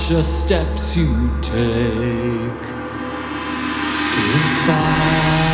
unconscious steps you take define you.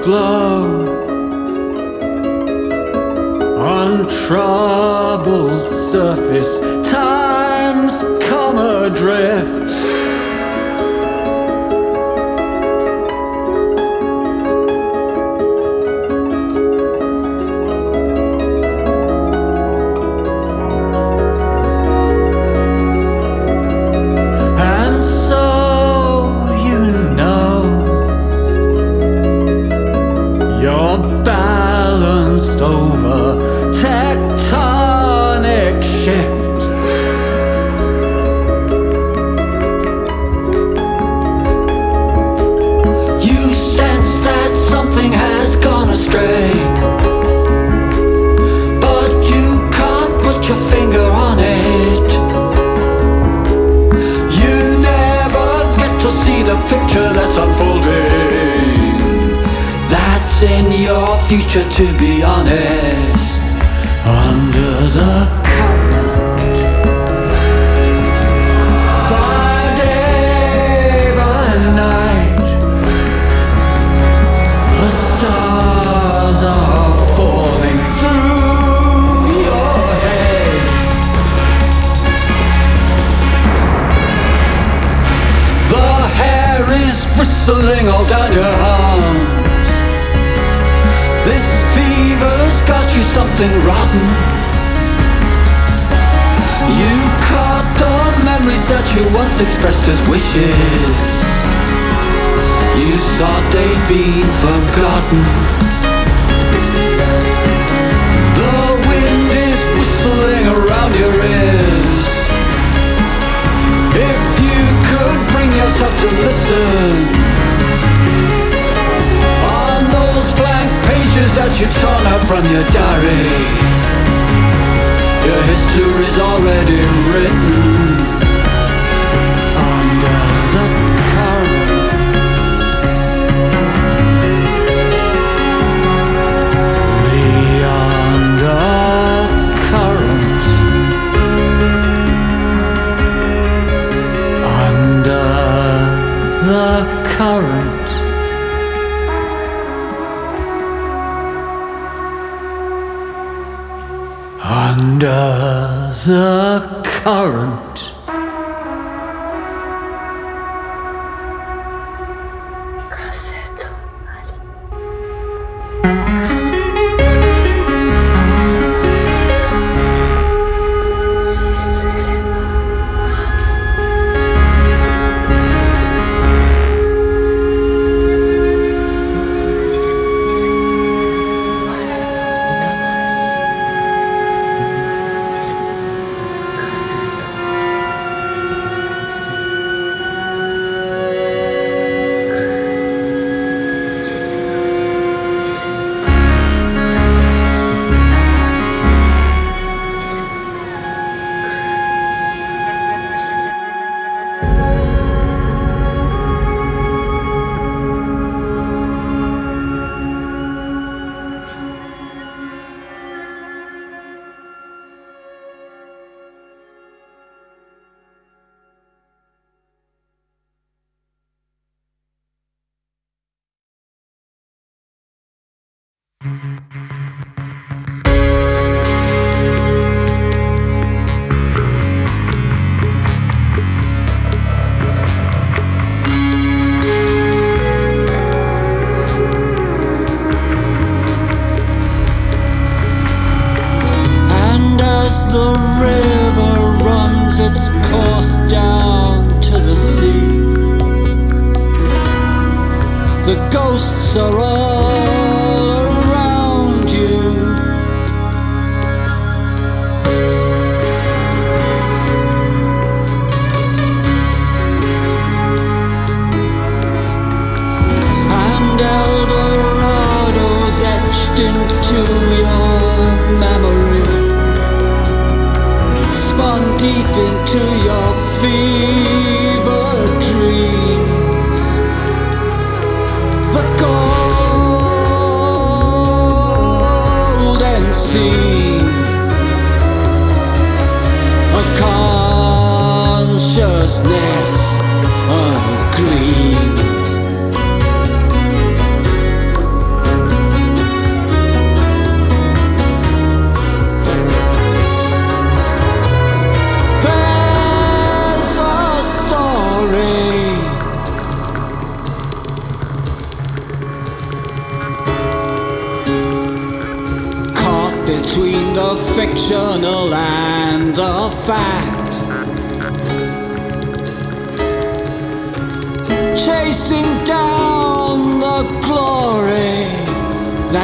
Overflow. Untroubled surface, times come adrift. Future, to be honest. Under the something rotten. You caught the memories that you once expressed as wishes. You thought they'd been forgotten. The wind is whistling around your ears. If you could bring yourself to listen pages that you've torn out from your diary, your history's already written under the current. The under the current. Under the current. And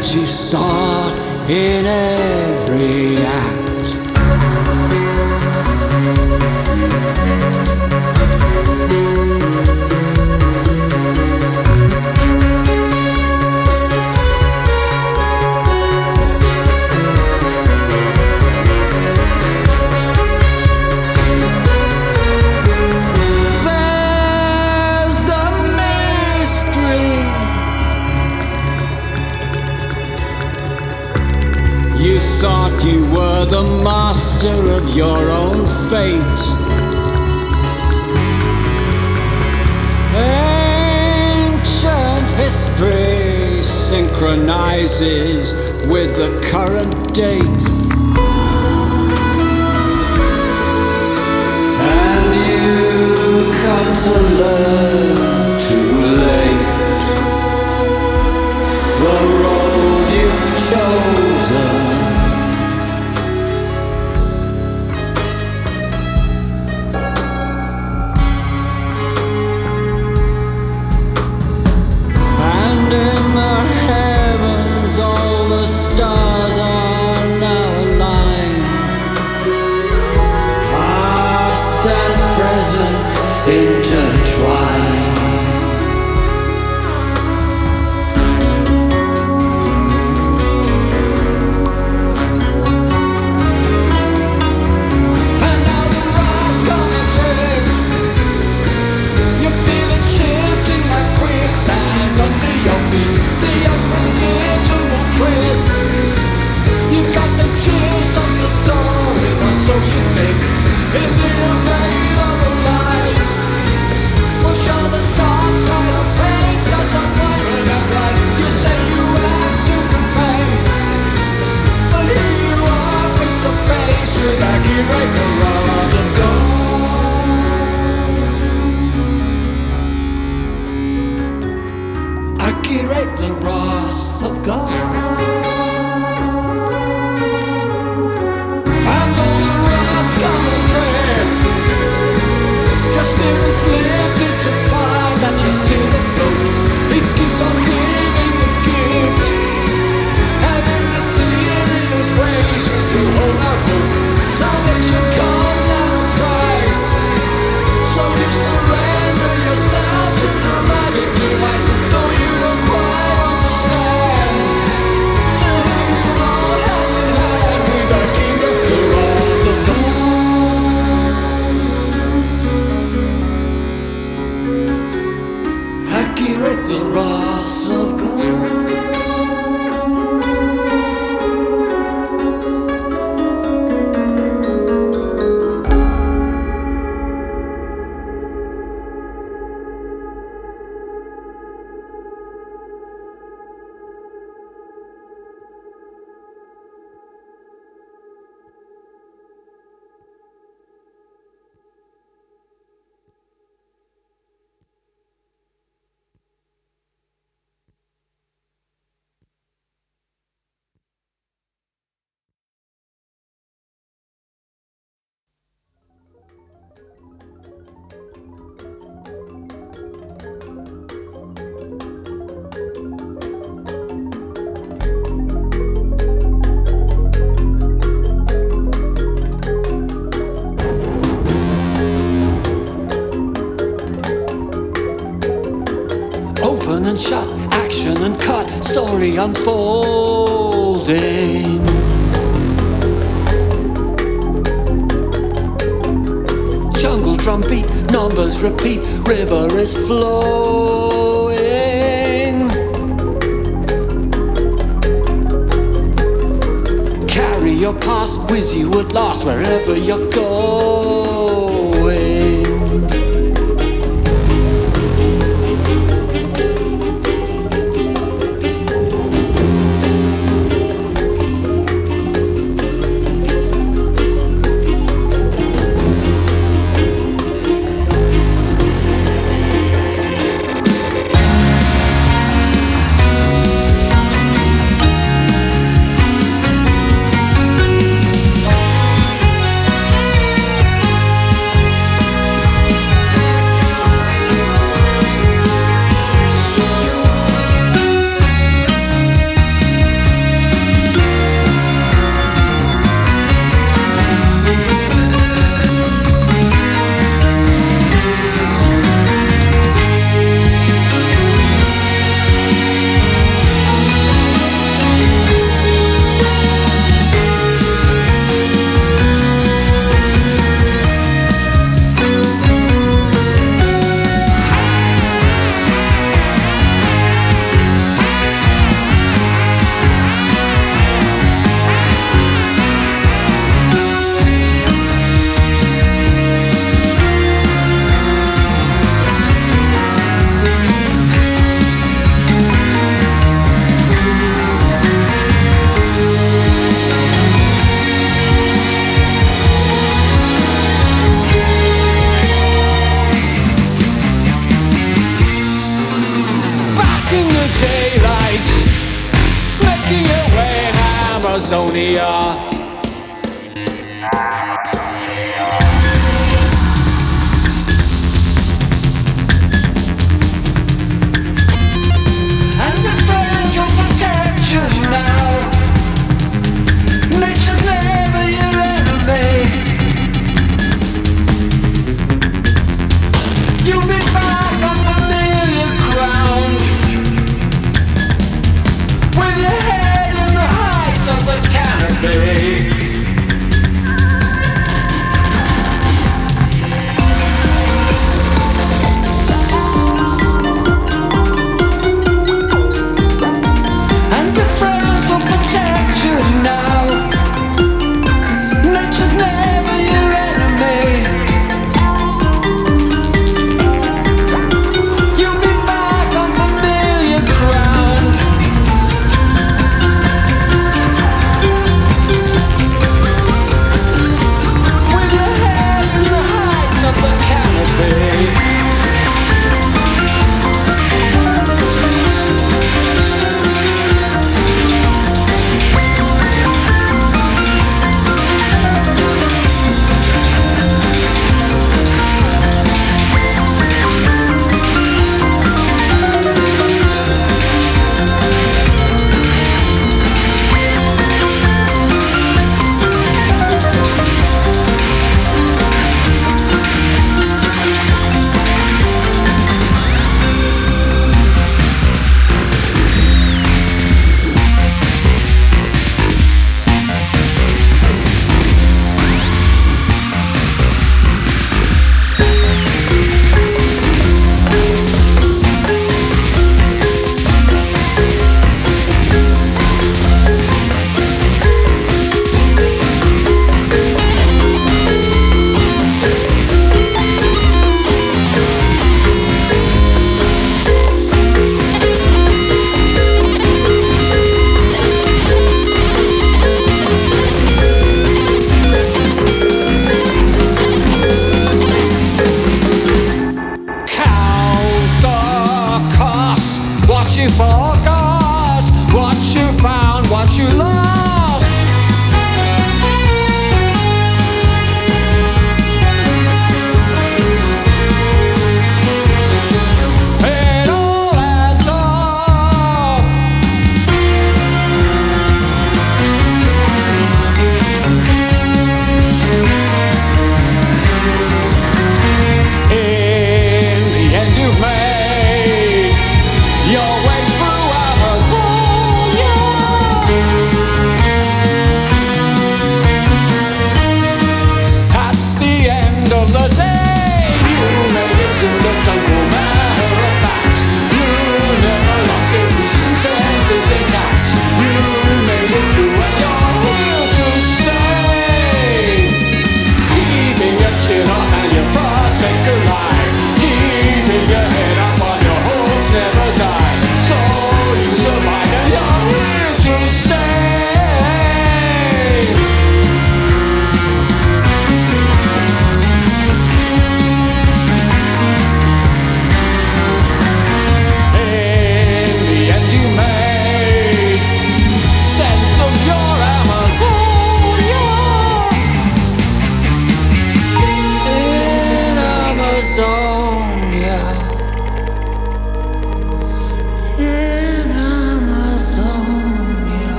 that you sought in every synchronizes with the current date. And you come to learn unfolding. Jungle drum beat, numbers repeat, river is flowing. Carry your past with you at last, wherever you're going. Amazonia.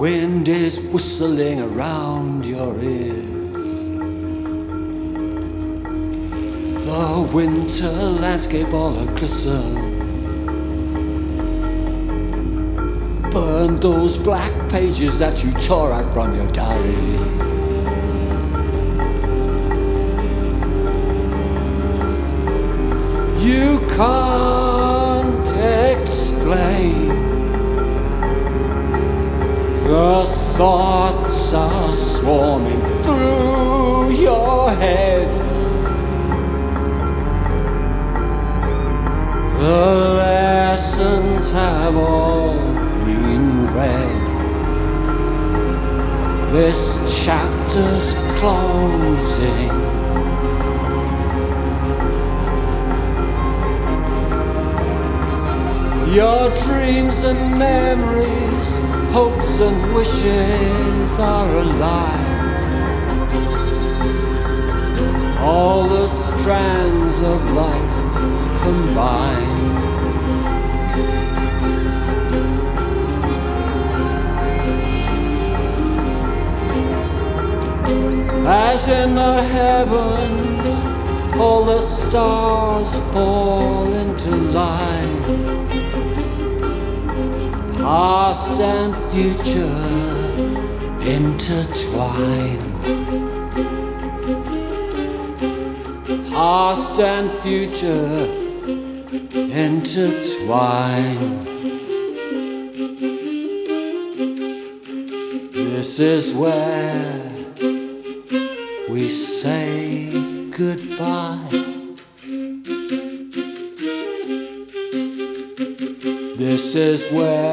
Wind is whistling around your ears. The winter landscape all a glisten. Burn those black pages that you tore out from your diary. You can't explain the thoughts are swarming through your head. The lessons have all been read. This chapter's closing. Your dreams and memories, hopes and wishes are alive. All the strands of life combine. As in the heavens, all the stars fall into line. Past and future intertwine. Past and future intertwine. This is where we say goodbye. This is where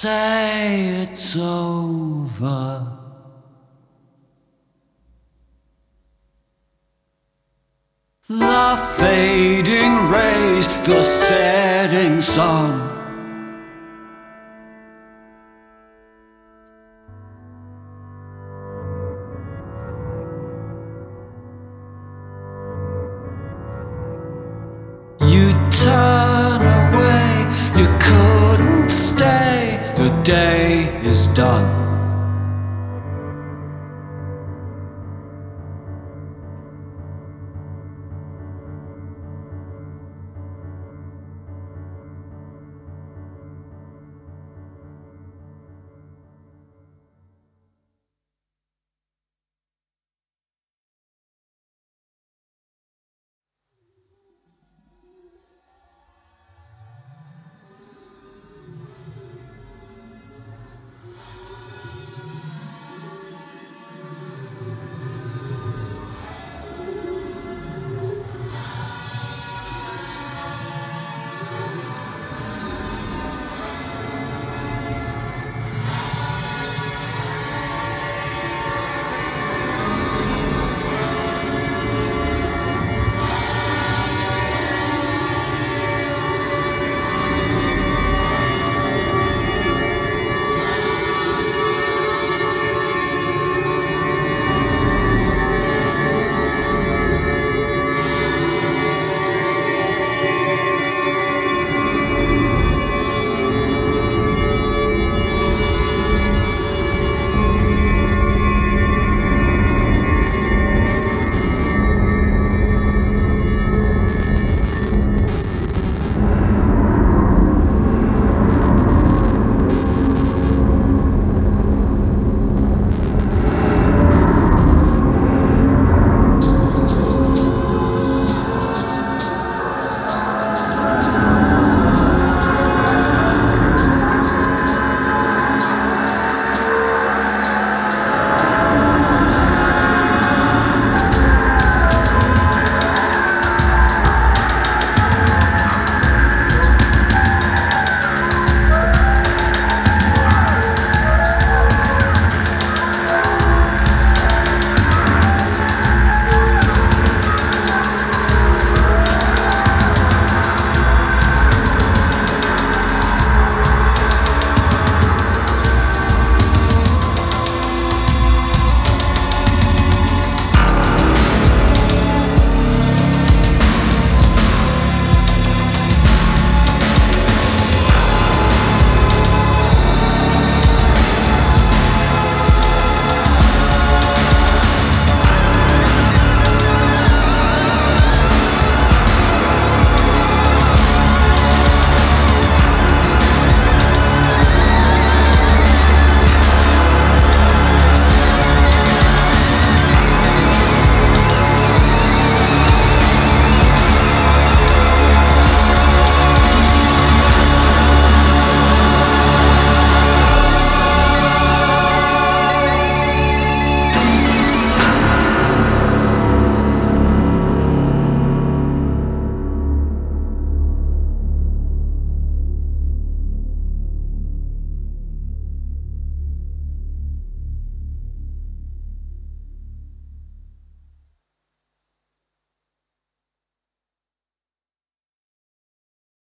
say it's over. The fading rays, the setting sun. done.